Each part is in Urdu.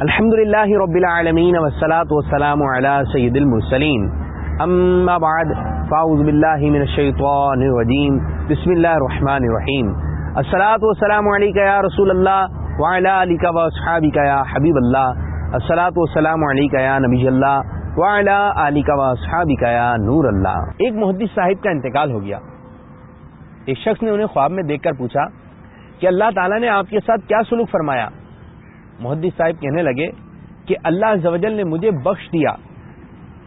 الحمد للہ رب العالمین والصلاة والسلام على سید المرسلین. اما بعد، فاعوذ باللہ من الشیطان الرجیم. بسم اللہ الرحمن الرحیم. الصلاة والسلام علیکہ یا رسول اللہ وعلا علیکہ واصحابکہ یا حبیب اللہ. الصلاة والسلام علیکہ یا نبی اللہ وعلا علیکہ واصحابکہ یا نور اللہ. ایک محدث صاحب کا انتقال ہو گیا۔ ایک شخص نے انہیں خواب میں دیکھ کر پوچھا کہ اللہ تعالیٰ نے آپ کے ساتھ کیا سلوک فرمایا؟ محدث صاحب کہنے لگے کہ اللہ زوجل نے مجھے بخش دیا۔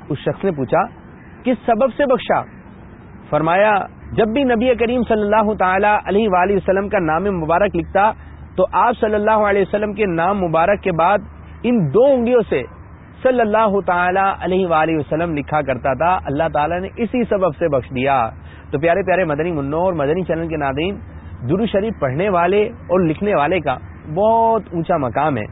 اس شخص نے پوچھا، کس سبب سے بخشا؟ فرمایا، جب بھی نبی کریم صلی اللہ تعالی علیہ وآلہ وسلم کا نام مبارک لکھتا، تو آپ صلی اللہ علیہ وسلم کے نام مبارک کے بعد ان دو انگلیوں سے صلی اللہ تعالی علیہ وآلہ وسلم لکھا کرتا تھا۔ اللہ تعالیٰ نے اسی سبب سے بخش دیا۔ تو پیارے پیارے مدنی منو اور مدنی چینل کے ناظرین درو شریف پڑھنے والے اور لکھنے والے کا بہت اونچا مقام ہے۔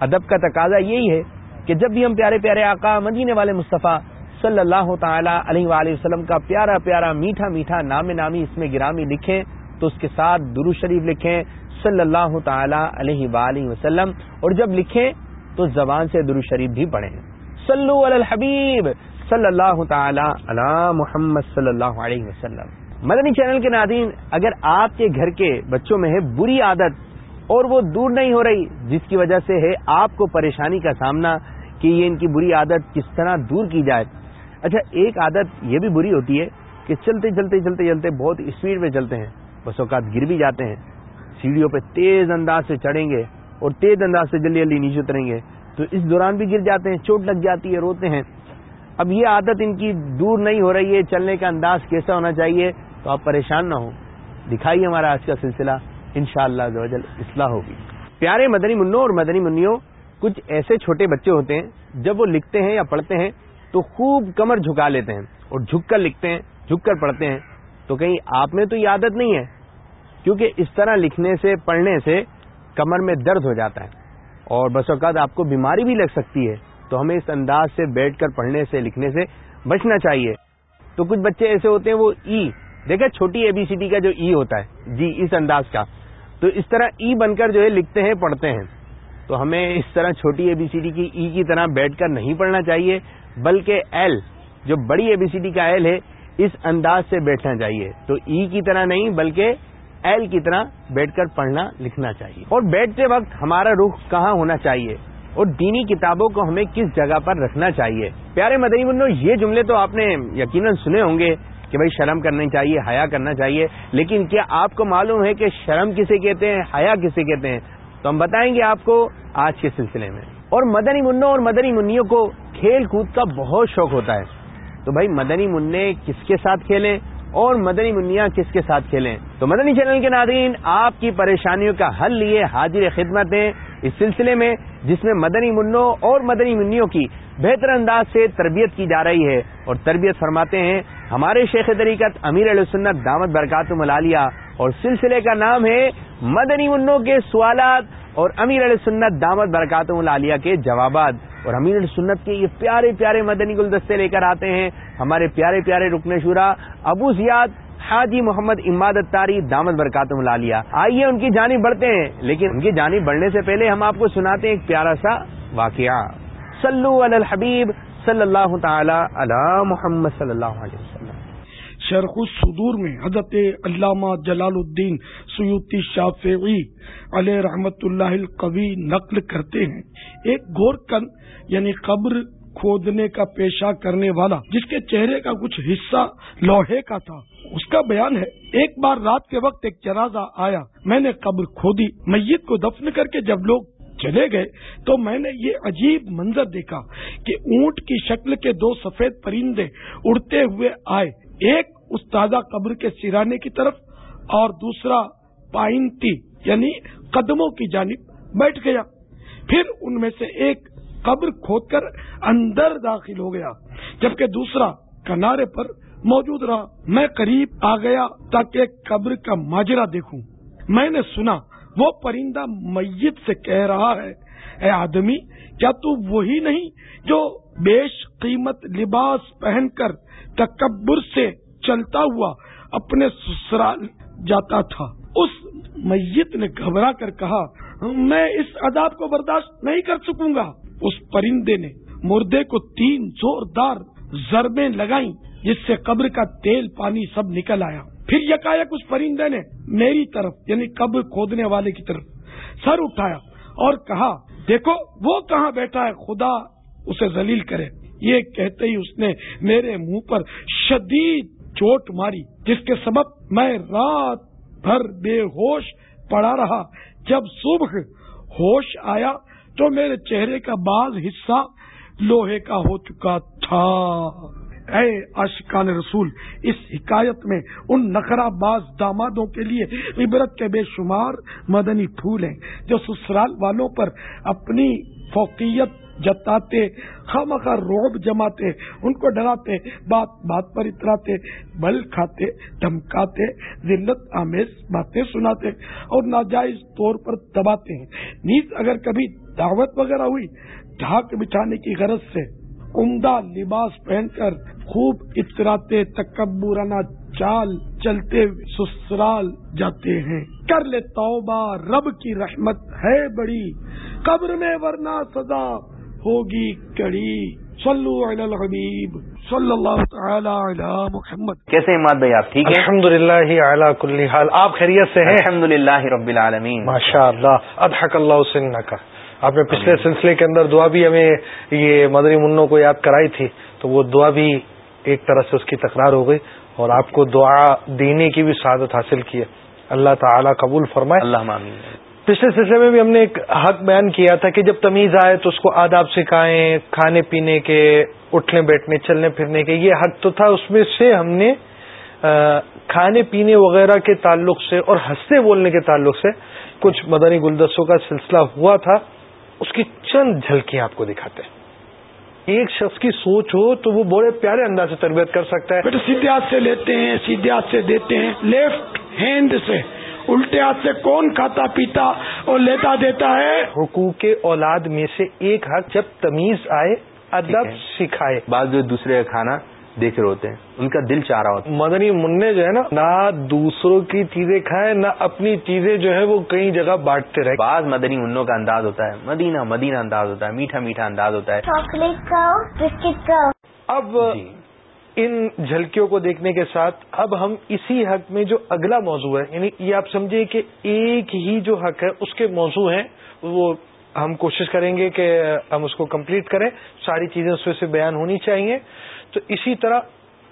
ادب کا تقاضا یہی ہے کہ جب بھی ہم پیارے پیارے آقا مدینے والے مصطفیٰ صلی اللہ تعالی علیہ وآلہ وسلم کا پیارا پیارا میٹھا میٹھا نام نامی اس میں گرامی لکھیں تو اس کے ساتھ درو شریف لکھیں صلی اللہ تعالی علیہ وآلہ وسلم اور جب لکھیں تو زبان سے درو شریف بھی پڑھیں۔ صلو علی الحبیب صلی اللہ تعالی علی محمد صلی اللہ علیہ وسلم۔ مدنی چینل کے ناظرین، اگر آپ کے گھر کے بچوں میں ہے بری عادت اور وہ دور نہیں ہو رہی، جس کی وجہ سے ہے آپ کو پریشانی کا سامنا کہ یہ ان کی بری عادت کس طرح دور کی جائے۔ اچھا ایک عادت یہ بھی بری ہوتی ہے کہ چلتے چلتے چلتے چلتے بہت اسپیڈ میں چلتے ہیں۔ بس اوقات گر بھی جاتے ہیں۔ سیڑھیوں پہ تیز انداز سے چڑھیں گے اور تیز انداز سے جلدی جلدی نیچے اتریں گے۔ تو اس دوران بھی گر جاتے ہیں، چوٹ لگ جاتی ہے، روتے ہیں۔ اب یہ عادت ان کی دور نہیں ہو رہی ہے، چلنے کا انداز کیسا ہونا چاہیے؟ تو آپ پریشان نہ ہوں۔ دکھائیے ہمارا آج کا سلسلہ۔ ان شاء اللہ اصلاح ہوگی۔ پیارے مدنی منوں اور مدنی منوں کچھ ایسے چھوٹے بچے ہوتے ہیں، جب وہ لکھتے ہیں یا پڑھتے ہیں، تو خوب کمر جھکا لیتے ہیں اور جھک کر لکھتے ہیں، جھک کر پڑھتے ہیں۔ تو کہیں آپ میں تو یہ عادت نہیں ہے، کیونکہ اس طرح لکھنے سے، پڑھنے سے کمر میں درد ہو جاتا ہے۔ اور بس اوقات آپ کو بیماری بھی لگ سکتی ہے، تو ہمیں اس انداز سے بیٹھ کر پڑھنے سے، لکھنے سے بچنا چاہیے۔ تو کچھ بچے ایسے ہوتے ہیں، وہ ای، دیکھیں چھوٹی اے بی سی ڈی کا جو ای ہوتا ہے۔ جی اس انداز کا۔ تو اس طرح e ای بن کر جو ہے لکھتے ہیں، پڑھتے ہیں۔ تو ہمیں اس طرح چھوٹی اے بی سی ڈی کی ای کی طرح بیٹھ کر نہیں پڑھنا چاہیے، بلکہ ایل جو بڑی اے بی سی ڈی کا ایل ہے، اس انداز سے بیٹھنا چاہیے۔ تو ای کی طرح نہیں، بلکہ ایل کی طرح بیٹھ کر پڑھنا، لکھنا چاہیے۔ اور بیٹھتے وقت ہمارا رخ کہاں ہونا چاہیے؟ اور دینی کتابوں کو ہمیں کس جگہ پر رکھنا چاہیے؟ پیارے مدنی منو یہ جملے تو آپ نے یقیناً سنے ہوں گے۔ کہ بھائی شرم کرنی چاہیے، حیا کرنا چاہیے۔ لیکن کیا آپ کو معلوم ہے کہ شرم کسے کہتے ہیں، حیا کسے کہتے ہیں؟ تو ہم بتائیں گے آپ کو آج کے سلسلے میں۔ اور مدنی منوں اور مدنی منوں کو کھیل کود کا بہت شوق ہوتا ہے۔ تو بھائی مدنی منع کس کے ساتھ کھیلیں اور مدنی منیا کس کے ساتھ کھیلیں؟ تو مدنی چینل کے ناظرین، آپ کی پریشانیوں کا حل لیے حاضر خدمت ہیں اس سلسلے میں، جس میں مدنی منوں اور مدنی منوں کی بہتر انداز سے تربیت کی جا رہی ہے اور تربیت فرماتے ہیں، ہمارے شیخ طریقت امیر علیہ سنت دامت برکات ملالیہ اور سلسلے کا نام ہے مدنی منوں کے سوالات اور امیر علیہ سنت دامت برکات ملالیہ کے جوابات۔ اور امیر علیہ سنت کے یہ پیارے پیارے مدنی گلدستے لے کر آتے ہیں۔ ہمارے پیارے پیارے رکن شورا، ابو زیاد حاجی محمد اماد تاری دامت برکات ملالیہ آئیے ان کی جانب بڑھتے ہیں، لیکن ان کی جانب بڑھنے سے پہلے ہم آپ کو سناتے ہیں ایک پیارا سا واقعہ۔ صلو علی الحبیب صلی اللہ تعالی علی محمد صلی اللہ علیہ وسلم۔ شرخ الصدور میں حضرت علامہ جلال الدین سیوتی شافعی علیہ رحمت اللہ القوی نقل کرتے ہیں۔ ایک گور کن یعنی قبر کھودنے کا پیشہ کرنے والا، جس کے چہرے کا کچھ حصہ لوہے کا تھا۔ اس کا بیان ہے، ایک بار رات کے وقت ایک جنازہ آیا، میں نے قبر کھودی، میت کو دفن کر کے جب لوگ چلے گئے، تو میں نے یہ عجیب منظر دیکھا کہ اونٹ کی شکل کے دو سفید پرندے اڑتے ہوئے آئے۔ ایک اس تازہ قبر کے سرانے کی طرف اور دوسرا پائنتی یعنی قدموں کی جانب بیٹھ گیا۔ پھر ان میں سے ایک قبر کھود کر اندر داخل ہو گیا، جبکہ دوسرا کنارے پر موجود رہا۔ میں قریب آ گیا تاکہ قبر کا ماجرا دیکھوں۔ میں نے سنا وہ پرندہ میت سے کہہ رہا ہے، اے آدمی، کیا تو وہی نہیں جو بیش قیمت لباس پہن کر تکبر سے چلتا ہوا اپنے سسرال جاتا تھا؟ اس میت نے گھبرا کر کہا، میں اس عذاب کو برداشت نہیں کر سکوں گا۔ اس پرندے نے مردے کو تین زوردار ضربیں لگائیں، جس سے قبر کا تیل پانی سب نکل آیا۔ پھر یکایک اس پرندے نے میری طرف یعنی قبر کھودنے والے کی طرف، سر اٹھایا اور کہا، دیکھو، وہ کہاں بیٹھا ہے؟ خدا اسے ذلیل کرے۔ یہ کہتے ہی اس نے میرے منہ پر شدید چوٹ ماری، جس کے سبب میں رات بھر بے ہوش پڑا رہا۔ جب صبح ہوش آیا تو میرے چہرے کا بعض حصہ لوہے کا ہو چکا تھا۔ اے اشکان رسول، اس حکایت میں ان نخرا باز دامادوں کے لیے عبرت کے بے شمار مدنی پھول ہیں جو سسرال والوں پر اپنی فوقیت جتاتے خام کا روب جماتے، ان کو ڈراتے، بات بات پر اتراتے، بل کھاتے، دھمکاتے، ذلت، آمیز باتیں سناتے اور ناجائز طور پر دباتے ہیں۔ نیز اگر کبھی دعوت وغیرہ ہوئی، ڈھاک بچھانے کی غرض سے عمدہ لباس پہن کر خوب اتراتے تکبورانہ چال چلتے سسرال جاتے ہیں۔ کر لے توبہ رب کی رحمت ہے بڑی۔ قبر میں ورنہ سزا ہوگی کڑی۔ صلو علی الحبیب صلی اللہ تعالی علی محمد۔ کیسے اماد بھائی؟ آپ ٹھیک ہے الحمد للہ کل حال۔ آپ خیریت سے ہیں؟ الحمد للہ رب العالمین۔ ماشاء اللہ ادحک اللہ حسن کا آپ نے پچھلے سلسلے کے اندر دعا بھی ہمیں یہ مدری منوں کو یاد کرائی تھی تو وہ دعا بھی ایک طرح سے اس کی تکرار ہو گئی اور آپ کو دعا دینے کی بھی سعادت حاصل کی ہے۔ اللہ تعالیٰ قبول فرمائے۔ اللہ پچھلے سلسلے میں بھی ہم نے ایک حق بیان کیا تھا کہ جب تمیز آئے تو اس کو آداب سکھائیں کھانے پینے کے اٹھنے بیٹھنے چلنے پھرنے کے یہ حق تو تھا اس میں سے ہم نے کھانے پینے وغیرہ کے تعلق سے اور ہنستے بولنے کے تعلق سے کچھ مدنی گلدستوں کا سلسلہ ہوا تھا۔ اس کی چند جھلکیاں آپ کو دکھاتے ہیں۔ ایک شخص کی سوچ ہو تو وہ بڑے پیارے انداز سے تربیت کر سکتا ہے۔ سیدھے ہاتھ سے لیتے ہیں سیدھے ہاتھ سے دیتے ہیں۔ لیفٹ ہینڈ سے۔ الٹے ہاتھ سے کون کھاتا پیتا اور لیتا دیتا ہے؟ حقوق اولاد میں سے ایک حق جب تمیز آئے ادب سکھائے۔ بعض جو دوسرے کا کھانا دیکھ رہے ہوتے ہیں ان کا دل چاہ رہا ہوتا ہے۔ مدنی منع جو ہے نا نہ دوسروں کی چیزیں کھائیں نہ اپنی چیزیں جو ہے وہ کئی جگہ بانٹتے رہے بعض مدنی منوں کا انداز ہوتا ہے مدینہ مدینہ انداز ہوتا ہے میٹھا میٹھا انداز ہوتا ہے۔ چاکلیٹ کا بسکٹ کا اب جی۔ ان جھلکیوں کو دیکھنے کے ساتھ اب ہم اسی حق میں جو اگلا موضوع ہے یعنی یہ آپ سمجھے کہ ایک ہی جو حق ہے اس کے موضوع ہیں وہ ہم کوشش کریں گے کہ ہم اس کو کمپلیٹ کریں۔ ساری چیزیں اس میں سے بیان ہونی چاہیے۔ تو اسی طرح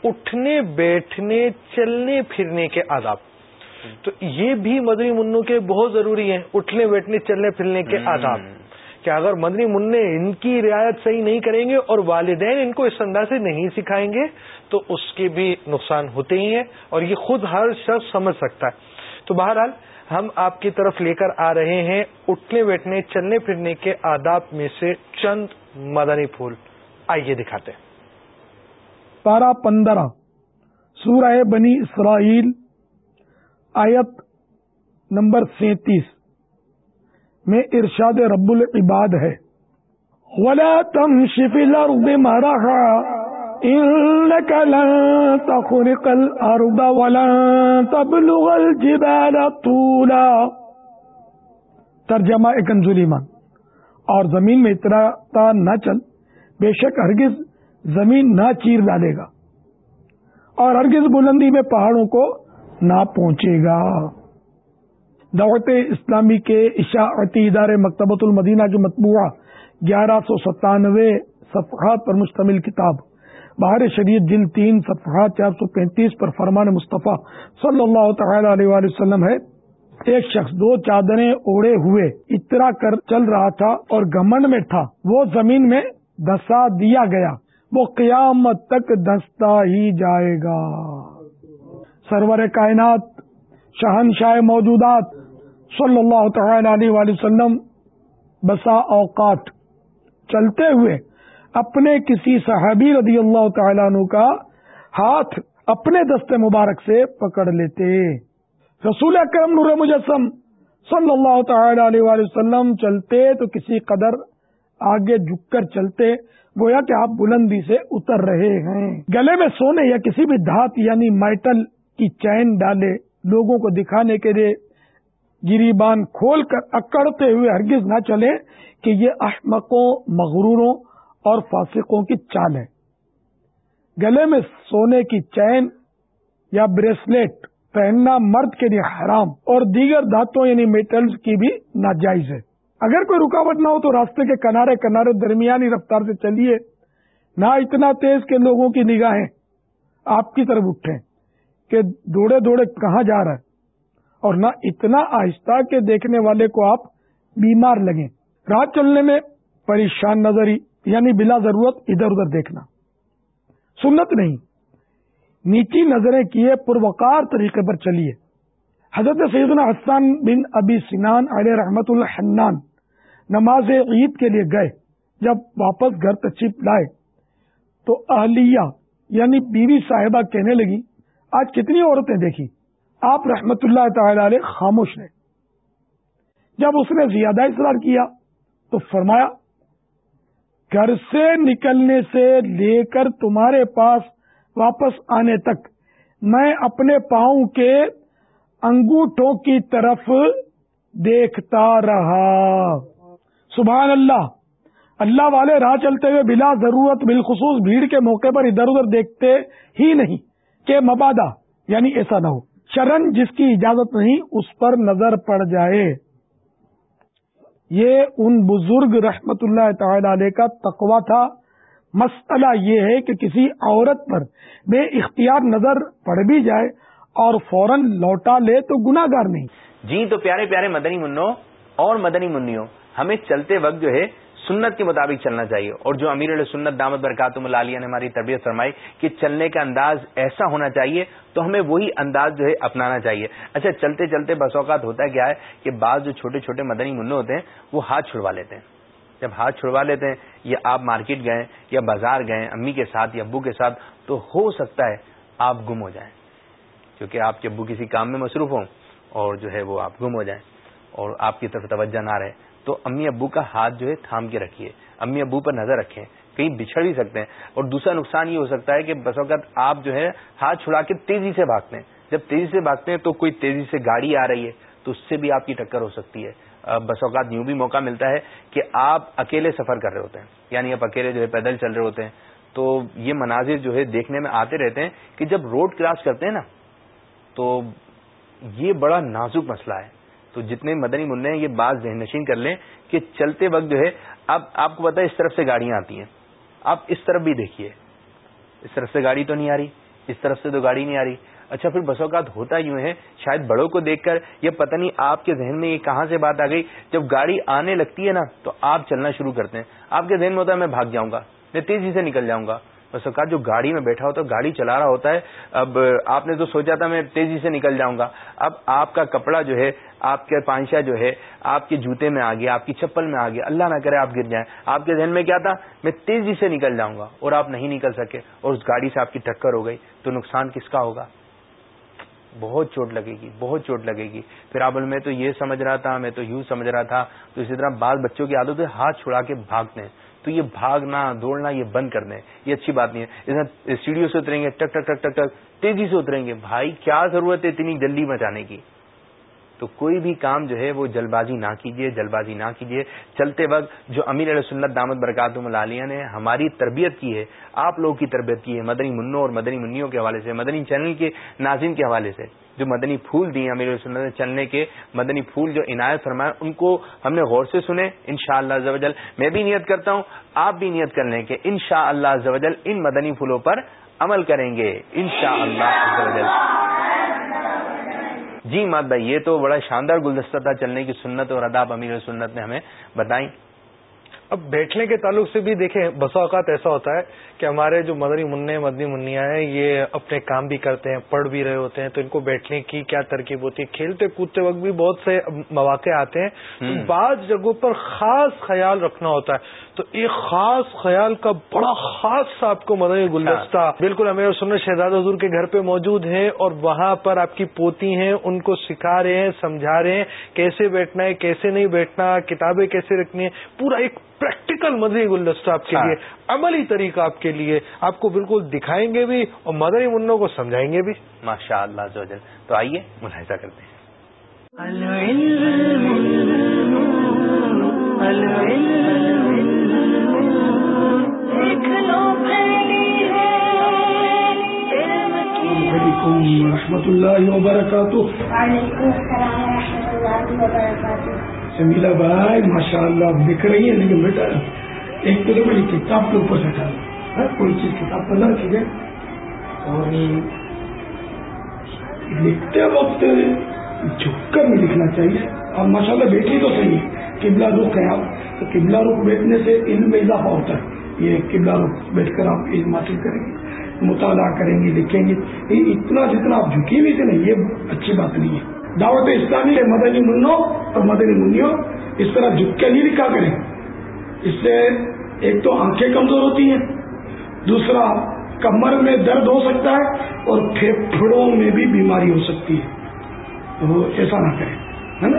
اٹھنے بیٹھنے چلنے پھرنے کے آداب۔ تو یہ بھی مدنی منوں کے بہت ضروری ہیں اٹھنے بیٹھنے چلنے پھرنے کے آداب۔ کہ اگر مدنی منع ان کی رعایت صحیح نہیں کریں گے اور والدین ان کو اس انداز سے نہیں سکھائیں گے تو اس کے بھی نقصان ہوتے ہی ہیں اور یہ خود ہر شخص سمجھ سکتا ہے۔ تو بہرحال ہم آپ کی طرف لے کر آ رہے ہیں اٹھنے بیٹھنے چلنے پھرنے کے آداب میں سے چند مدنی پھول۔ آئیے دکھاتے ہیں۔ پارا پندرہ، سورہ بنی اسرائیل، آیت نمبر سینتیس۔ میں ارشاد رب العباد ہے۔ ولا تمشي في الارض لن تخرق ولن تبلغ الجبال طولا. ترجمہ کنزولیمان اور زمین میں اتراتا نہ چل، بے شک ہرگز زمین نہ چیر ڈالے گا۔ اور ہرگز بلندی میں پہاڑوں کو نہ پہنچے گا۔ دعوت اسلامی کے اشاعتی ادارے مکتبۃ المدینہ کے مطبوعہ گیارہ سو ستانوے صفحات پر مشتمل کتاب بہار شریعت جن تین، صفحات چار سو پینتیس پر فرمان مصطفیٰ صلی اللہ تعالی علیہ وآلہ وسلم ہے۔ ایک شخص، دو چادریں اوڑے ہوئے، اترا کر چل رہا تھا اور گمنڈ میں تھا۔ وہ زمین میں دسا دیا گیا۔ وہ قیامت تک دستا ہی جائے گا۔ سرور کائنات، شہنشاہ موجودات صلی اللہ تعالی علیہ وآلہ وسلم بسا اوقات چلتے ہوئے اپنے کسی صحابی رضی اللہ تعالیٰ عنہ کا ہاتھ اپنے دست مبارک سے پکڑ لیتے۔ رسول اکرم نور مجسم صلی اللہ تعالی علیہ وآلہ وسلم چلتے تو کسی قدر آگے جھک کر چلتے، گویا کہ آپ بلندی سے اتر رہے ہیں۔ گلے میں سونے یا کسی بھی دھات یعنی مائٹل کی چین ڈالے لوگوں کو دکھانے کے لیے گریبان کھول کر اکڑتے ہوئے ہرگز نہ چلے کہ یہ احمقوں، مغروروں اور فاسقوں کی چال ہے۔ گلے میں سونے کی چین یا بریسلیٹ پہننا مرد کے لیے حرام اور دیگر دھاتوں یعنی میٹلز کی بھی ناجائز ہے۔ اگر کوئی رکاوٹ نہ ہو تو راستے کے کنارے کنارے درمیانی رفتار سے چلیے۔ نہ اتنا تیز کہ لوگوں کی نگاہیں آپ کی طرف اٹھیں کہ دوڑے دوڑے کہاں جا رہا ہے۔ اور نہ اتنا آہستہ کہ دیکھنے والے کو آپ بیمار لگیں۔ راہ چلنے میں پریشان نظری یعنی بلا ضرورت ادھر ادھر دیکھنا۔ سنت نہیں۔ نیچی نظریں کیے پروکار طریقے پر چلیے۔ حضرت سیدنا حسان بن ابی سنان علیہ رحمت اللہ نماز عید کے لیے گئے۔ جب واپس گھر تشریف لائے تو اہلیہ یعنی بیوی صاحبہ کہنے لگی، آج کتنی عورتیں دیکھی؟ آپ رحمت اللہ تعالی علیہ خاموش رہے۔ جب اس نے زیادہ اصرار کیا تو فرمایا گھر سے نکلنے سے لے کر تمہارے پاس واپس آنے تک، میں اپنے پاؤں کے انگوٹھوں کی طرف دیکھتا رہا۔ سبحان اللہ۔ اللہ والے راہ چلتے ہوئے بلا ضرورت، بالخصوص بھیڑ کے موقع پر ادھر ادھر دیکھتے ہی نہیں کہ مبادہ یعنی ایسا نہ ہو۔ شرن جس کی اجازت نہیں، اس پر نظر پڑ جائے۔ یہ ان بزرگ رحمت اللہ تعالی علیہ کا تقوا تھا۔ مسئلہ یہ ہے کہ کسی عورت پر بے اختیار نظر پڑ بھی جائے اور فوراً لوٹا لے تو گناگار نہیں۔ جی تو پیارے پیارے مدنی منو اور مدنی منوں ہمیں چلتے وقت جو ہے سنت کے مطابق چلنا چاہیے۔ اور جو امیر علیہ سنت دامت برکاتم العالیہ نے ہماری تربیت فرمائی کہ چلنے کا انداز ایسا ہونا چاہیے تو ہمیں وہی انداز جو ہے اپنانا چاہیے۔ اچھا چلتے چلتے بس اوقات ہوتا کیا ہے کہ بعض جو چھوٹے چھوٹے مدنی منع ہوتے ہیں، وہ ہاتھ چھڑوا لیتے ہیں۔ جب ہاتھ چھڑوا لیتے ہیں یا آپ مارکیٹ گئے یا بازار گئے، امی کے ساتھ یا ابو کے ساتھ، تو ہو سکتا ہے آپ گم ہو جائیں۔ کیونکہ آپ کے ابو کسی کام میں مصروف ہوں اور جو ہے وہ آپ گم ہو جائیں اور آپ کی طرف توجہ نہ رہے۔ تو امی ابو کا ہاتھ جو ہے تھام کے رکھیے۔ امی ابو پر نظر رکھیں۔ کہیں بچھڑ بھی سکتے ہیں۔ اور دوسرا نقصان یہ ہو سکتا ہے کہ بس اوقات آپ جو ہے ہاتھ چھڑا کے تیزی سے بھاگتے ہیں۔ جب تیزی سے بھاگتے ہیں تو کوئی تیزی سے گاڑی آ رہی ہے تو اس سے بھی آپ کی ٹکر ہو سکتی ہے۔ بس اوقات یوں بھی موقع ملتا ہے کہ آپ اکیلے سفر کر رہے ہوتے ہیں۔ یعنی آپ اکیلے جو ہے پیدل چل رہے ہوتے ہیں۔ تو یہ مناظر جو ہے دیکھنے میں آتے رہتے ہیں کہ جب روڈ کراس کرتے ہیں نا، تو یہ بڑا نازک مسئلہ ہے۔ تو جتنے مدنی منع ہیں، یہ بات ذہن نشین کر لیں کہ چلتے وقت جو ہے، اب آپ کو پتا ہے، اس طرف سے گاڑیاں آتی ہیں۔ آپ اس طرف بھی دیکھیے۔ اس طرف سے گاڑی تو نہیں آ رہی، اس طرف سے تو گاڑی نہیں آ رہی۔ اچھا پھر بس اوقات ہوتا یوں ہے، شاید بڑوں کو دیکھ کر یہ پتہ نہیں آپ کے ذہن میں یہ کہاں سے بات آ گئی۔ جب گاڑی آنے لگتی ہے نا، تو آپ چلنا شروع کرتے ہیں۔ آپ کے ذہن میں ہوتا ہے، میں بھاگ جاؤں گا، میں تیزی سے نکل جاؤں گا۔ بس اوقات جو گاڑی میں بیٹھا ہوتا ہے، گاڑی چلا رہا ہوتا ہے۔ اب آپ نے تو سوچا تھا، میں تیزی سے نکل جاؤں گا۔ اب آپ کا کپڑا جو ہے آپ کے پانچا جو ہے، آپ کے جوتے میں آ گیا آپ کی چپل میں آ گیا اللہ نہ کرے آپ گر جائیں۔ آپ کے ذہن میں کیا تھا؟ میں تیزی سے نکل جاؤں گا اور آپ نہیں نکل سکے اور اس گاڑی سے آپ کی ٹکر ہو گئی۔ تو نقصان کس کا ہوگا؟ بہت چوٹ لگے گی، بہت چوٹ لگے گی۔ پھر آپ میں تو یہ سمجھ رہا تھا، میں تو یوں سمجھ رہا تھا۔ تو اسی طرح بعض بچوں کی عادت ہے ہاتھ چھڑا کے بھاگتے ہیں۔ تو یہ بھاگنا، دوڑنا یہ بند کر دیں۔ یہ اچھی بات نہیں ہے۔ اس سیڑھیوں سے اتریں گے، ٹک ٹک ٹک ٹک ٹک، تیزی سے اتریں گے۔ بھائی، کیا ضرورت ہے اتنی جلدی مچانے کی؟ تو کوئی بھی کام جو ہے وہ جلد بازی نہ کیجیے جلد بازی نہ کیجیے چلتے وقت جو امیر علیہ سنت دامت برکات ملالیہ نے ہماری تربیت کی ہے، آپ لوگوں کی تربیت کی ہے، مدنی منوں اور مدنی منوں کے حوالے سے، مدنی چینل کے ناظرین کے حوالے سے، جو مدنی پھول دیے امیر علیہ سنت چلنے کے، مدنی پھول جو عنایت فرمائے، ان کو ہم نے غور سے سنے ان شاء اللہ میں بھی نیت کرتا ہوں، آپ بھی نیت کر لیں کہ ان شاء اللہ ان مدنی پھولوں پر عمل کریں گے۔ ان شاء اللہ جی مات بھائی، یہ تو بڑا شاندار گلدستہ تھا چلنے کی سنت اور اداب امیر سنت نے ہمیں بتائیں۔ اب بیٹھنے کے تعلق سے بھی دیکھیں، بسا اوقات ایسا ہوتا ہے کہ ہمارے جو مدنی منع مدنی منیا ہیں یہ اپنے کام بھی کرتے ہیں پڑھ بھی رہے ہوتے ہیں تو ان کو بیٹھنے کی کیا ترکیب ہوتی ہے؟ کھیلتے کودتے وقت بھی بہت سے مواقع آتے ہیں۔ بعض جگہوں پر خاص خیال رکھنا ہوتا ہے۔ تو ایک خاص خیال کا بڑا خاص سا آپ کو مدنی گلدستہ ہاں۔ بالکل ہمیں سنت شہزاد حضور کے گھر پہ موجود ہیں اور وہاں پر آپ کی پوتی ہیں ان کو سکھا رہے ہیں سمجھا رہے ہیں کیسے بیٹھنا ہے کیسے نہیں بیٹھنا کتابیں کیسے رکھنی ہے پورا ایک پریکٹیکل مدنی گلدستہ آپ کے ہاں۔ لیے عملی طریقہ آپ کے لیے آپ کو بالکل دکھائیں گے بھی اور مدنی منوں کو سمجھائیں گے بھی ماشاء اللہ تو آئیے ملاحظہ کرتے ہیں ورحمۃ اللہ وبرکاتہ وعلیکم السلام ورحمۃ اللہ وبرکاتہ جمیلا بھائی ماشاء اللہ آپ دکھ رہی ہیں لیکن بیٹا ایک تو میری کتاب کے اوپر سے ڈالا کوئی چیز کتاب پر نہ رکھی اور لکھتے وقت جھک کر نہیں لکھنا چاہیے۔ اور ماشاء اللہ بیٹھی تو صحیح ہے۔ قبلہ رخ ہے آپ تو قبلہ رخ بیٹھنے سے علم میں اضافہ ہوتا ہے۔ یہ قبلہ رخ بیٹھ کر آپ علم حاصل کریں گے۔ مطالعہ کریں گے، لکھیں گے۔ یہ اتنا جتنا آپ جھکی ہوئی تھے نا، یہ اچھی بات نہیں ہے۔ دعوت اسلامی ہے، مدنی منو اور مدنی منو اس طرح جھک کے نہیں لکھا کریں۔ اس سے ایک تو آنکھیں کمزور ہوتی ہیں۔ دوسرا کمر میں درد ہو سکتا ہے اور پھیپھڑوں میں بھی بیماری ہو سکتی ہے۔ تو ایسا نہ کریں، ہے نا؟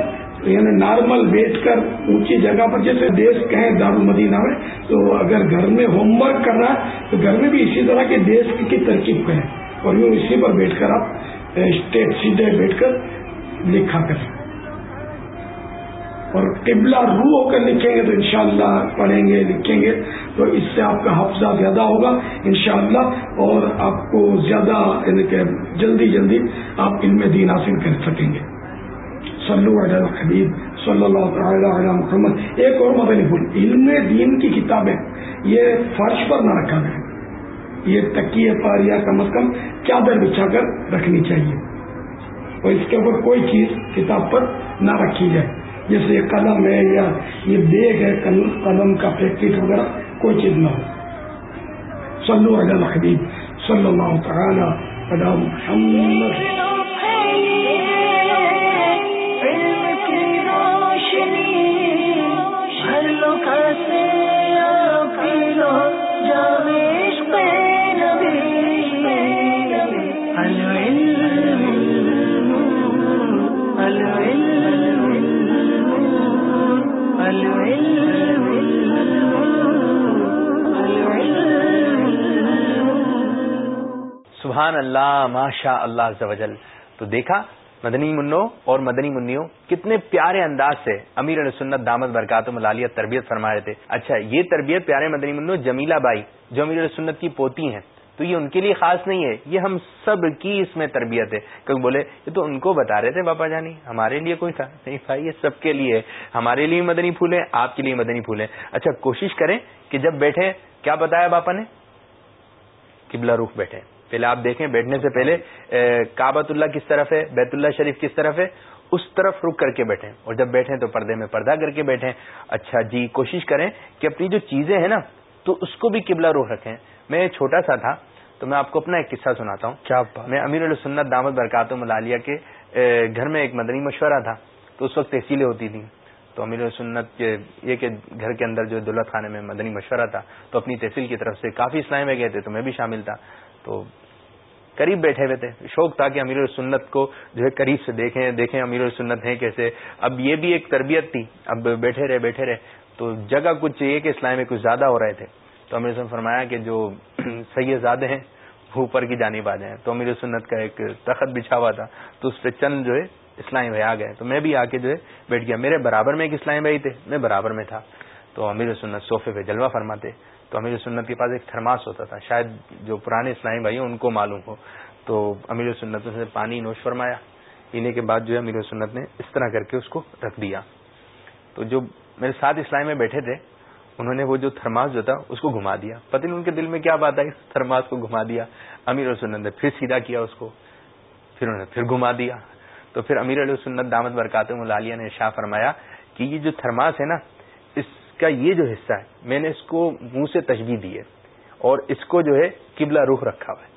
یعنی نارمل بیٹھ کر اونچی جگہ پر جیسے دیش کہیں دار المدینہ میں، تو اگر گھر میں ہوم ورک کر رہا ہے، تو گھر میں بھی اسی طرح کے دیش کی ترکیب کریں۔ اور یوں اسی پر بیٹھ کر آپ اسٹیٹ سیدھے بیٹھ کر لکھا کریں۔ اور قبلہ رو ہو کر لکھیں گے تو انشاءاللہ پڑھیں گے، لکھیں گے۔ تو اس سے آپ کا حفظہ زیادہ ہوگا، انشاءاللہ۔ اور آپ کو زیادہ یعنی کہ جلدی جلدی آپ علم دین حاصل کر سکیں گے۔ صلو علی الحبیب، صلی اللہ تعالی علی محمد۔ ایک اور مطلب مدنی پھول علم دین کی کتابیں، یہ فرش پر نہ رکھا جائے۔ یہ تکیے پر یا کم از کم چادر بچھا کر رکھنی چاہیے۔ اور اس کے اوپر کوئی چیز کتاب پر نہ رکھی جائے۔ جیسے قلم ہے یا یہ بیگ ہے، قلم کا پیکٹ وغیرہ، کوئی چیز نہ ہو۔ صلو علی الحبیب، صلی اللہ تعالی علی محمد۔ سبحان اللہ ماشاء اللہ زوجل تو دیکھا، مدنی منو اور مدنی منوں کتنے پیارے انداز سے امیر علیہ سنت، دامت، برکات ملالیہ تربیت فرما رہے تھے. اچھا یہ تربیت پیارے مدنی منو جمیلا بائی، جو امیر علیہ سنت کی پوتی ہیں. تو یہ ان کے لیے خاص نہیں ہے، یہ ہم سب کی اس میں تربیت ہے. کیونکہ بولے؟ یہ تو ان کو بتا رہے تھے، باپا جانی. ہمارے لیے کوئی تھا. نہیں بھائی، یہ سب کے لیے. ہمارے لیے مدنی پھول ہیں، آپ کے لیے مدنی پھول ہیں. اچھا کوشش کریں کہ جب بیٹھے، کیا بتایا باپا نے؟ قبلہ رخ بیٹھے. پہلے آپ دیکھیں بیٹھنے سے پہلے کابت اللہ کس طرف ہے بیت اللہ شریف کس طرف ہے اس طرف رک کر کے بیٹھیں۔ اور جب بیٹھیں تو پردے میں پردہ کر کے بیٹھیں۔ اچھا جی کوشش کریں کہ اپنی جو چیزیں ہیں نا تو اس کو بھی قبلہ رخ رکھیں۔ میں چھوٹا سا تھا تو میں آپ کو اپنا ایک قصہ سناتا ہوں۔ کیا میں امیر السنت دامت برکات ملالیہ کے گھر میں ایک مدنی مشورہ تھا تو اس وقت تحصیلیں ہوتی تھیں۔ تو امیر السنت کے یہ کہ گھر کے اندر جو دولت خانے میں مدنی مشورہ تھا تو اپنی تحصیل کی طرف سے کافی اسلام میں گئے تھے تو میں بھی شامل تھا۔ تو قریب بیٹھے ہوئے تھے۔ شوق تھا کہ امیر السنت کو جو ہے قریب سے دیکھیں دیکھیں امیر السنت ہیں کیسے۔ اب یہ بھی ایک تربیت تھی۔ اب بیٹھے رہے بیٹھے رہے۔ تو جگہ کچھ یہ کہ اسلام میں کچھ زیادہ ہو رہے تھے۔ تو امیر نے فرمایا کہ جو سید زادے ہیں اوپر کی جانب آ جائیں۔ تو امیر سنت کا ایک تخت بچھا ہوا تھا۔ تو اس پہ چند جو ہے اسلامی بھائی آ گئے۔ تو میں بھی آ کے جو ہے بیٹھ گیا۔ میرے برابر میں ایک اسلامی بھائی تھے، میں برابر میں تھا۔ تو امیر سنت صوفے پہ جلوہ فرماتے۔ تو امیر سنت کے پاس ایک تھرماس ہوتا تھا۔ شاید جو پرانے اسلامی بھائی ہیں، ان کو معلوم ہو۔ تو امیر سنت سے پانی نوش فرمایا۔ پینے کے بعد جو ہے امیر سنت نے اس طرح کر کے اس کو رکھ دیا۔ تو جو میرے ساتھ اسلام میں بیٹھے تھے، انہوں نے وہ جو تھرماس جو تھا، اس کو گھما دیا۔ پتہ نہیں ان کے دل میں کیا بات ہے تھرماس کو گھما دیا۔ امیر سنت نے پھر سیدھا کیا اس کو۔ پھر انہوں نے پھر گھما دیا۔ تو پھر امیر علیہ سنت دامت برکات ملالیہ نے شاہ فرمایا کہ یہ جو تھرماس ہے نا، اس کا یہ جو حصہ ہے میں نے اس کو منہ سے تشبیح دی ہے اور اس کو جو ہے قبلہ روح رکھا ہوا ہے۔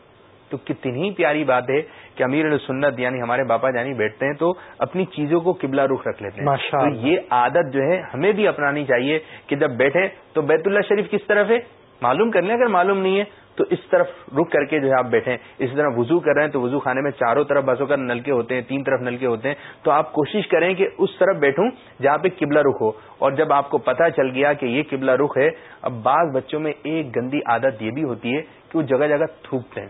تو کتنی پیاری بات ہے کہ امیر علیہ سنت یعنی ہمارے باپا جانی بیٹھتے ہیں تو اپنی چیزوں کو قبلہ رخ رکھ لیتے ہیں۔ تو یہ عادت جو ہے ہمیں بھی اپنانی چاہیے کہ جب بیٹھے تو بیت اللہ شریف کس طرف ہے؟ معلوم کر لیں اگر معلوم نہیں ہے تو اس طرف رک کر کے جو ہے آپ بیٹھیں۔ اسی طرح وضو کر رہے ہیں تو وضو خانے میں چاروں طرف بسوں کا نلکے ہوتے ہیں، تین طرف نلکے ہوتے ہیں۔ تو آپ کوشش کریں کہ اس طرف بیٹھوں جہاں پہ قبلہ رخ ہو۔ اور جب آپ کو پتا چل گیا کہ یہ قبلہ رخ ہے، اب بعض بچوں میں ایک گندی عادت یہ بھی ہوتی ہے کہ وہ جگہ جگہ تھوکتے ہیں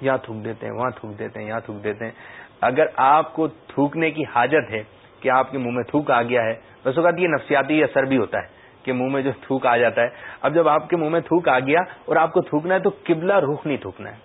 یہاں تھوک دیتے ہیں، وہاں تھوک دیتے ہیں، یہاں تھوک دیتے ہیں۔ اگر آپ کو تھوکنے کی حاجت ہے کہ آپ کے منہ میں تھوک آ گیا ہے، بس اوقات یہ نفسیاتی اثر بھی ہوتا ہے۔ کہ منہ میں جو تھوک آ جاتا ہے۔ اب جب آپ کے منہ میں تھوک آ گیا اور آپ کو تھوکنا ہے تو قبلہ رخ نہیں تھوکنا ہے۔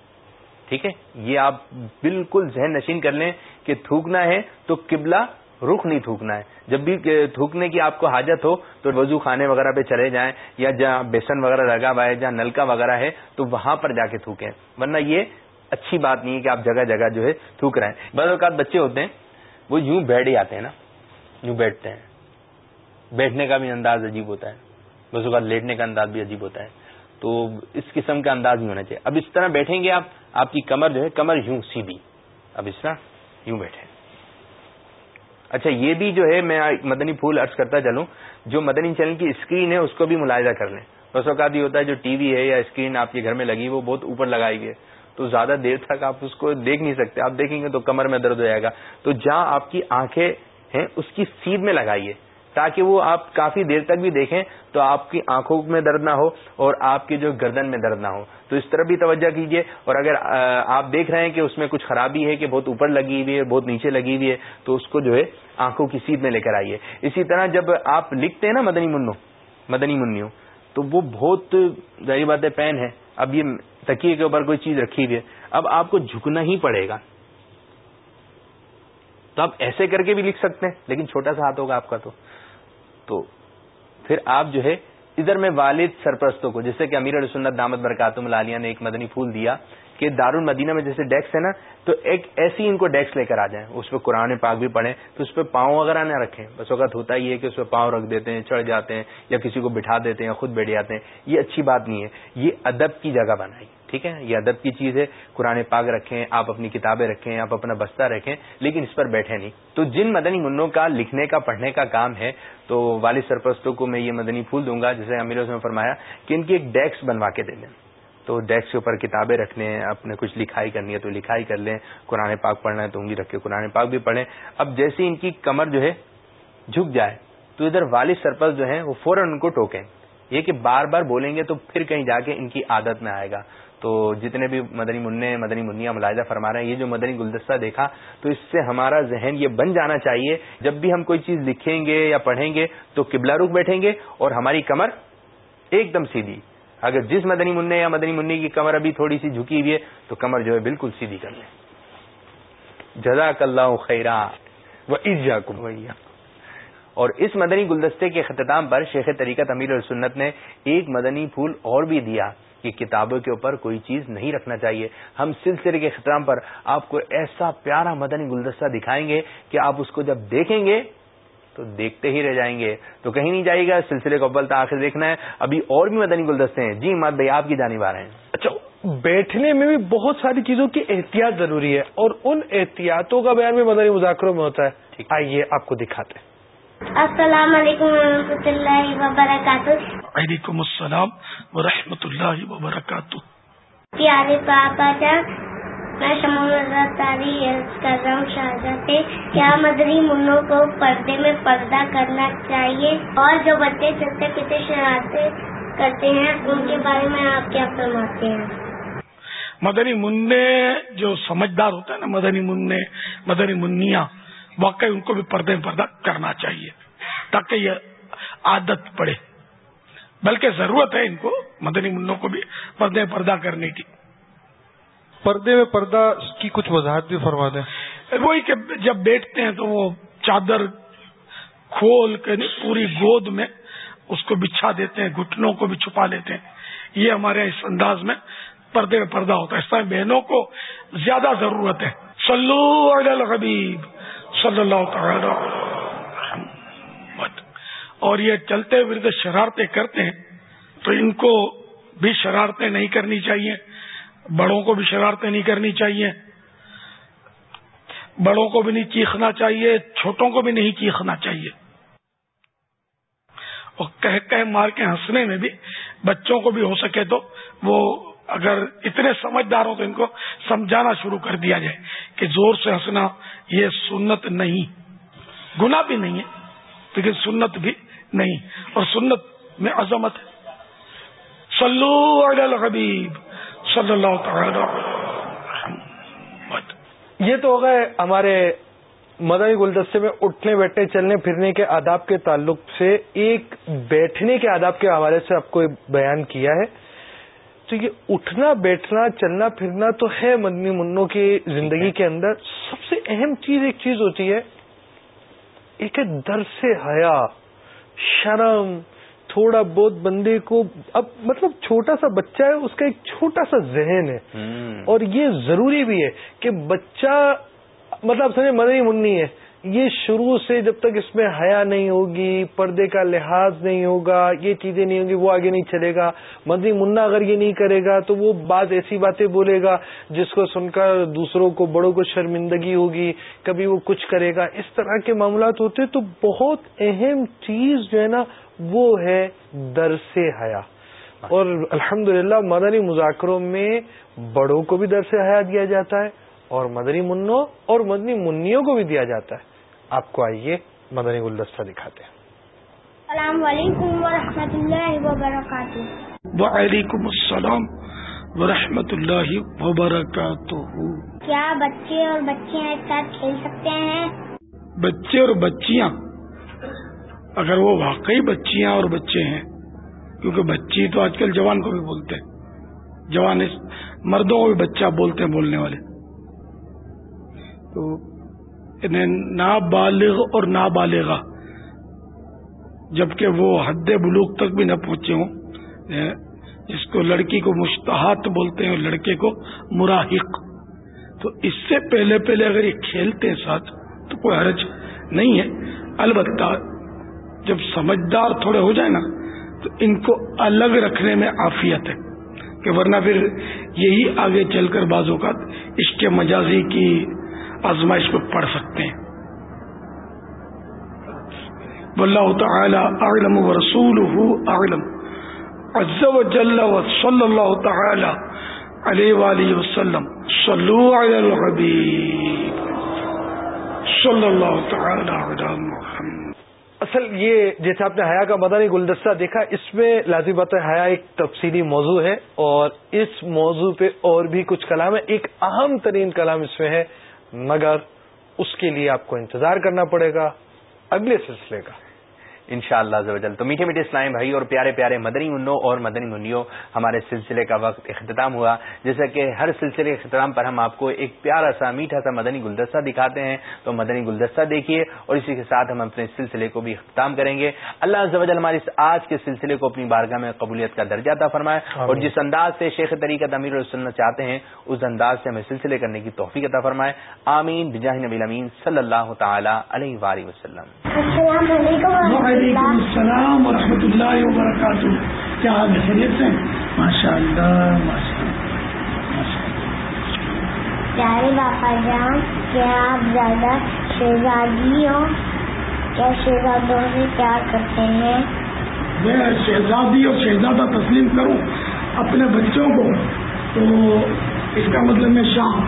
ٹھیک ہے؟ یہ آپ بالکل ذہن نشین کر لیں کہ تھوکنا ہے تو قبلہ رخ نہیں تھوکنا ہے۔ جب بھی تھوکنے کی آپ کو حاجت ہو تو وضو خانے وغیرہ پہ چلے جائیں یا جہاں بیسن وغیرہ لگا ہوا ہے، جہاں نلکا وغیرہ ہے تو وہاں پر جا کے تھوکیں۔ ورنہ یہ اچھی بات نہیں ہے کہ آپ جگہ جگہ جو ہے تھوک رہے ہیں۔ بعض اوقات بچے ہوتے ہیں، وہ یوں بیٹھ ہی آتے ہیں نا، یوں بیٹھتے ہیں۔ بیٹھنے کا بھی انداز عجیب ہوتا ہے بعض اوقات لیٹنے کا انداز بھی عجیب ہوتا ہے۔ تو اس قسم کا انداز نہیں ہونا چاہیے۔ اب اس طرح بیٹھیں گے آپ آپ کی کمر جو ہے، کمر یوں سیدھی۔ اب اس طرح یوں بیٹھے اچھا یہ بھی جو ہے، میں مدنی پھول ارض کرتا چلوں، جو مدنی چینل کی اسکرین ہے، اس کو بھی ملاحظہ کر لیں۔ بس اوقات یہ ہوتا ہے، جو ٹی وی ہے یا اسکرین آپ کے گھر میں لگی، وہ بہت اوپر لگائی گئی تو زیادہ دیر تک آپ اس کو دیکھ نہیں سکتے۔ آپ دیکھیں گے تو کمر میں درد ہو جائے گا۔ تو جہاں آپ کی آنکھیں ہیں، اس کی سیدھ میں لگائیے۔ تاکہ وہ آپ کافی دیر تک بھی دیکھیں تو آپ کی آنکھوں میں درد نہ ہو اور آپ کی جو گردن میں درد نہ ہو۔ تو اس طرح بھی توجہ کیجیے اور اگر آپ دیکھ رہے ہیں کہ اس میں کچھ خرابی ہے کہ بہت اوپر لگی ہوئی ہے، بہت نیچے لگی ہوئی ہے، تو اس کو جو ہے آنکھوں کی سیدھ میں لے کر آئیے۔ اسی طرح جب آپ لکھتے ہیں نا مدنی منو، مدنی منیو تو وہ بہت ظاہری بات ہے، پین ہے۔ اب یہ تکیے کے اوپر کوئی چیز رکھی ہوئی ہے۔ اب آپ کو جھکنا ہی پڑے گا۔ تو آپ ایسے کر کے بھی لکھ سکتے ہیں، لیکن چھوٹا سا ہاتھ ہوگا آپ کا تو۔ تو پھر آپ جو ہے ادھر میں والد سرپرستوں کو جیسے کہ امیر السنت دامت برکاتم لالیہ نے ایک مدنی پھول دیا کہ دار المدینہ میں جیسے ڈیکس ہے نا، تو ایک ایسی ان کو ڈیکس لے کر آ جائیں۔ اس پہ قرآن پاک بھی پڑھیں۔ تو اس پہ پاؤں وغیرہ نہ رکھیں۔ بس وقت ہوتا ہی ہے کہ اس پہ پاؤں رکھ دیتے ہیں، چڑھ جاتے ہیں یا کسی کو بٹھا دیتے ہیں یا خود بیٹھ جاتے ہیں۔ یہ اچھی بات نہیں ہے۔ یہ ادب کی جگہ بنائی۔ ٹھیک ہے؟ یہ ادب کی چیز ہے۔ قرآن پاک رکھیں، آپ اپنی کتابیں رکھیں، آپ اپنا بستہ رکھیں، لیکن اس پر بیٹھے نہیں۔ تو جن مدنی منوں کا لکھنے کا، پڑھنے کا کام ہے، تو والد سرپرستوں کو میں یہ مدنی پھول دوں گا۔ جسے امیر نے فرمایا کہ ان کی ایک ڈیسک بنوا کے دے دیں۔ تو ڈیسک کے اوپر کتابیں رکھنے اپنے کچھ لکھائی کرنی ہے تو لکھائی کر لیں، قرآن پاک پڑھنا ہے تو انگلی رکھ کے قرآن پاک بھی پڑھیں۔ اب جیسے ان کی کمر جو ہے جھک جائے، تو ادھر والد سرپرست جو ہیں وہ فوراً ان کو ٹوکیں۔ یہ کہ بار بار بولیں گے تو پھر کہیں جا کے ان کی عادت میں آئے گا۔ تو جتنے بھی مدنی منع مدنی منیا ملاحظہ فرما رہے ہیں، یہ جو مدنی گلدستہ دیکھا، تو اس سے ہمارا ذہن یہ بن جانا چاہیے، جب بھی ہم کوئی چیز لکھیں گے یا پڑھیں گے تو قبلہ رخ بیٹھیں گے اور ہماری کمر ایک دم سیدھی۔ اگر جس مدنی منع یا مدنی منی کی کمر ابھی تھوڑی سی جھکی ہوئی ہے تو کمر جو ہے بالکل سیدھی کر لیں۔ جزاک اللہ خیرہ وہ عزا اور اس مدنی گلدستے کے اختتام پر شیخ طریقت امیر السنت نے ایک مدنی پھول اور بھی دیا کہ کتابوں کے اوپر کوئی چیز نہیں رکھنا چاہیے۔ ہم سلسلے کے اختتام پر آپ کو ایسا پیارا مدنی گلدستہ دکھائیں گے کہ آپ اس کو جب دیکھیں گے تو دیکھتے ہی رہ جائیں گے۔ تو کہیں نہیں جائے گا سلسلے کو اول آخر دیکھنا ہے۔ ابھی اور بھی مدنی گلدستے ہیں۔ جی مات بھائی آپ کی جانب آ رہے ہیں۔ اچھا بیٹھنے میں بھی بہت ساری چیزوں کی احتیاط ضروری ہے اور ان احتیاطوں کا بیان بھی مدنی مذاکروں میں ہوتا ہے۔ آئیے آپ کو دکھاتے ہیں۔ السلام علیکم و اللہ وبرکاتہ۔ وعلیکم السلام و اللہ وبرکاتہ۔ پیارے پاپا جان میں شمول تاری کر رہا ہوں شاہجہاں سے، کیا مدری منوں کو پردے میں پردہ کرنا چاہیے؟ اور جو بچے چلتے پیتے شرارتیں کرتے ہیں، ان کے بارے میں آپ کیا فرماتے ہیں؟ مدنی منع جو سمجھدار ہوتا ہے نا مدنی منع مدنی منیا واقعی ان کو بھی پردے میں پردہ کرنا چاہیے تاکہ یہ عادت پڑے۔ بلکہ ضرورت ہے ان کو مدنی منوں کو بھی پردے پردہ کرنے کی۔ پردے میں پردہ کی کچھ وضاحت بھی فرما دیں۔ وہی کہ جب بیٹھتے ہیں تو وہ چادر کھول کے پوری گود میں اس کو بچھا دیتے ہیں، گھٹنوں کو بھی چھپا لیتے ہیں۔ یہ ہمارے اس انداز میں پردے میں پردہ ہوتا ہے۔ اس طرح بہنوں کو زیادہ ضرورت ہے۔ سلو الحبیب صلی اللہ تعالی اور یہ چلتے ورد شرارتیں کرتے ہیں تو ان کو بھی شرارتیں نہیں کرنی چاہیے۔ بڑوں کو بھی شرارتیں نہیں کرنی چاہیے۔ بڑوں کو بھی نہیں چیخنا چاہیے، چھوٹوں کو بھی نہیں چیخنا چاہیے۔ اور کہہ کہہ مار کے ہنسنے میں بھی بچوں کو بھی ہو سکے تو وہ اگر اتنے سمجھدار ہو تو ان کو سمجھانا شروع کر دیا جائے کہ زور سے ہنسنا یہ سنت نہیں گنا بھی نہیں ہے، لیکن سنت بھی نہیں۔ اور سنت میں عظمت ہے۔ صلو علی الحبیب۔ صلی اللہ تعالی یہ تو ہوگا ہمارے مدنی گلدستے میں اٹھنے، بیٹھنے، چلنے، پھرنے کے آداب کے تعلق سے، ایک بیٹھنے کے آداب کے حوالے سے آپ کو بیان کیا ہے۔ تو یہ اٹھنا، بیٹھنا، چلنا، پھرنا تو ہے مدنی منوں کی زندگی کے اندر۔ سب سے اہم چیز ایک چیز ہوتی ہے، ایک در سے حیا، شرم تھوڑا بہت بندے کو اب مطلب چھوٹا سا بچہ ہے اس کا ایک چھوٹا سا ذہن ہے۔ اور یہ ضروری بھی ہے کہ بچہ مطلب سمجھے مدنی منی ہے۔ یہ شروع سے جب تک اس میں حیا نہیں ہوگی پردے کا لحاظ نہیں ہوگا یہ چیزیں نہیں ہوں گی وہ آگے نہیں چلے گا۔ مدنی منا اگر یہ نہیں کرے گا تو وہ بعض ایسی باتیں بولے گا جس کو سن کر دوسروں کو بڑوں کو شرمندگی ہوگی کبھی وہ کچھ کرے گا۔ اس طرح کے معاملات ہوتے تو بہت اہم چیز جو ہے نا وہ ہے در سے حیا۔ اور الحمدللہ مدنی مذاکروں میں بڑوں کو بھی در سے حیا دیا جاتا ہے اور مدنی منوں اور مدنی منیوں کو بھی دیا جاتا ہے۔ آپ کو آئیے مدنی گلدستہ دکھاتے ہیں۔ السلام علیکم ورحمۃ اللہ وبرکاتہ۔ وعلیکم السلام ورحمۃ اللہ وبرکاتہ۔ کیا بچے اور بچیاں ایک ساتھ کھیل سکتے ہیں؟ بچے اور بچیاں؟ اگر وہ واقعی بچیاں اور بچے ہیں، کیونکہ بچی تو آج کل جوان کو بھی بولتے ہیں، جوان مردوں کو بھی بچہ بولتے ہیں بولنے والے۔ تو انہیں نابالغ اور نابالغہ، جبکہ وہ حد بلوک تک بھی نہ پہنچے ہوں یعنی جس کو لڑکی کو مشتحات بولتے ہیں اور لڑکے کو مراحق تو اس سے پہلے پہلے اگر یہ کھیلتے ہیں ساتھ، تو کوئی حرج نہیں ہے۔ البتہ جب سمجھدار تھوڑے ہو جائے نا، تو ان کو الگ رکھنے میں عافیت ہے۔ کہ ورنہ پھر یہی آگے چل کر بعض اوقات اس کے مجازی کی آزمائش پہ پڑھ سکتے ہیں۔ واللہ تعالی اعلم ورسولہ اعلم۔ عز و جل و صلی اللہ تعالی علیہ وآلہ وسلم۔ صلو علی الحبیب۔ صلی اللہ تعالی علی محمد۔ اصل یہ جیسے آپ نے حیا کا مدنی گلدستہ دیکھا، اس میں لازمی بات ہے، حیا ایک تفصیلی موضوع ہے اور اس موضوع پہ اور بھی کچھ کلام ہے ایک اہم ترین کلام اس میں ہے، مگر اس کے لیے آپ کو انتظار کرنا پڑے گا۔ اگلے سلسلے کا۔ ان شاء اللہ تو میٹھے میٹھے اسلام بھائی اور پیارے پیارے مدنی منو اور مدنی منو ہمارے سلسلے کا وقت اختتام ہوا۔ جیسا کہ ہر سلسلے کے اختتام پر ہم آپ کو ایک پیارا سا میٹھا سا مدنی گلدستہ دکھاتے ہیں۔ تو مدنی گلدستہ دیکھیے اور اسی کے ساتھ ہم اپنے سلسلے کو بھی اختتام کریں گے۔ اللہ زوجل ہمارے اس آج کے سلسلے کو اپنی بارگاہ میں قبولیت کا درجہ عطا فرمائے۔ اور جس انداز سے شیخ طریقہ امیر سننا چاہتے ہیں اس انداز سے ہمیں سلسلے کرنے کی توفیق عطا فرمائے۔ آمین۔ بجاہ نبی امین صلی اللہ تعالی علیہ وآلہ وسلم۔ السلام علیکم۔ السلام ورحمۃ اللہ وبرکاتہ۔ کیا حال ہے خیریت سے ماشاء اللہ ماشاء پیارے باپا جان کیا آپ زیادہ شہزادی ہو؟ کیا شہزادوں سے پیار کرتے ہیں؟ میں شہزادی اور شہزادہ تسلیم کروں اپنے بچوں کو تو اس کا مطلب میں شاہ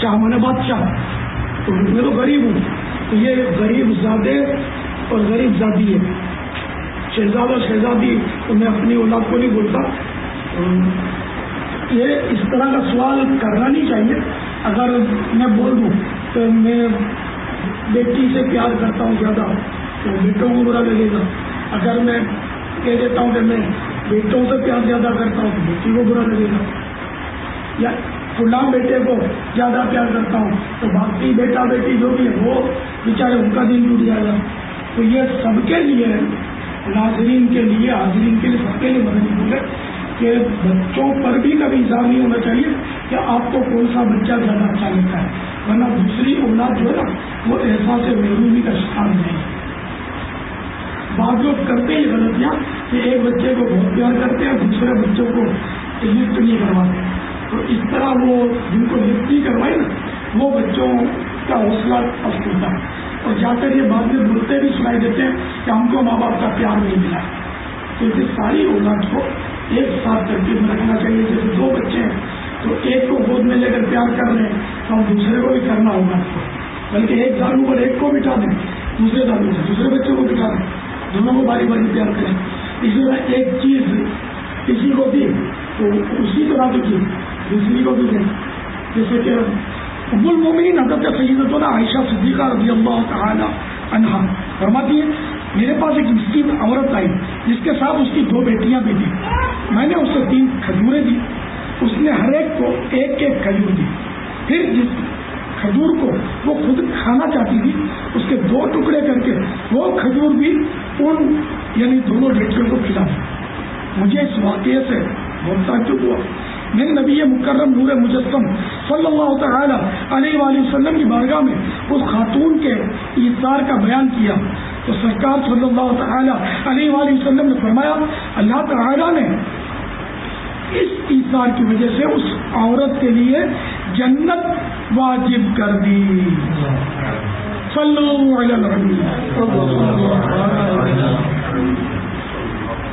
شاہ من بادشاہ۔ تو میں تو غریب ہوں تو یہ غریب زادے اور غریب زادی ہے۔ شہزادہ شہزادی تو میں اپنی اولاد کو نہیں بولتا۔ یہ اس طرح کا سوال کرنا نہیں چاہیے۔ اگر میں بول دوں تو میں بیٹی سے پیار کرتا ہوں زیادہ۔ تو بیٹوں کو برا لگے گا۔ اگر میں کہہ دیتا ہوں کہ میں بیٹوں سے پیار زیادہ کرتا ہوں تو بیٹی کو برا لگے گا۔ یا فلاں بیٹے کو زیادہ پیار کرتا ہوں تو باقی بیٹا بیٹی جو بھی ہے، وہ بیچارے ان کا دل ٹوٹ جائے گا۔ تو یہ سب کے لیے ناظرین کے لیے، حاضرین کے لیے سب کے لیے مدنی بولے کہ بچوں پر بھی کبھی حساب نہیں ہونا چاہیے کہ آپ کو کون سا بچہ زیادہ اچھا لگتا ہے۔ ورنہ دوسری اولاد جو ہے نا، وہ احساس محرومی کا شکار نہیں ہے۔ بعض لوگ کرتے ہیں غلطیاں کہ ایک بچے کو بہت پیار کرتے ہیں، دوسرے بچوں کو لفٹ نہیں کرواتے۔ تو اس طرح وہ جن کو لفٹ نہیں کروائی نا، وہ بچوں کا حوصلہ افت ہوتا ہے۔ اور جا کر یہ بات میں بولتے بھی سنائی دیتے ہیں کہ ہم کو ماں باپ کا پیار نہیں ملا۔ تو اسے ساری اولاد کو ایک ساتھ ترتیب میں رکھنا چاہیے۔ جیسے دو بچے ہیں، تو ایک کو گود میں لے کر پیار کر رہے ہیں تو ہم دوسرے کو بھی کرنا ہوگا۔ بلکہ ایک دارو پر ایک کو بٹھا دیں، دوسرے دارو سے دوسرے بچے کو بٹھا دیں۔ دونوں کو باری باری پیار کریں۔ اسی طرح ایک چیز کسی کو دی تو اسی طرح کی، دوسری کو بھی دیں۔ جیسے کہ اب المومنین حضرت سیدتنا عائشہ صدیقہ رضی اللہ تعالی عنہ فرماتی ہے میرے پاس ایک مسکین عورت آئی، جس کے ساتھ اس کی دو بیٹیاں بھی تھیں۔ میں نے اسے تین کھجوریں دی اس نے ہر ایک کو ایک ایک کھجور دی۔ پھر جس کھجور کو وہ خود کھانا چاہتی تھی، اس کے دو ٹکڑے کر کے وہ کھجور بھی ان یعنی دونوں بیٹیوں کو کھلا دی۔ مجھے اس واقعے سے بہت تعجب ہوا۔ میں نبی مکرم نور مجسم صلی اللہ تعالی علیہ وآلہ وسلم کی بارگاہ میں اس خاتون کے اظہار کا بیان کیا، تو سرکار صلی اللہ تعالی علیہ وآلہ وسلم نے فرمایا، اللہ تعالی نے اس ایسار کی وجہ سے اس عورت کے لیے جنت واجب کر دی۔ صلو علی النبی